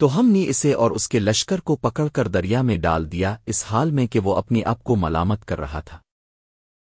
تو ہم نے اسے اور اس کے لشکر کو پکڑ کر دریا میں ڈال دیا، اس حال میں کہ وہ اپنی آپ کو ملامت کر رہا تھا۔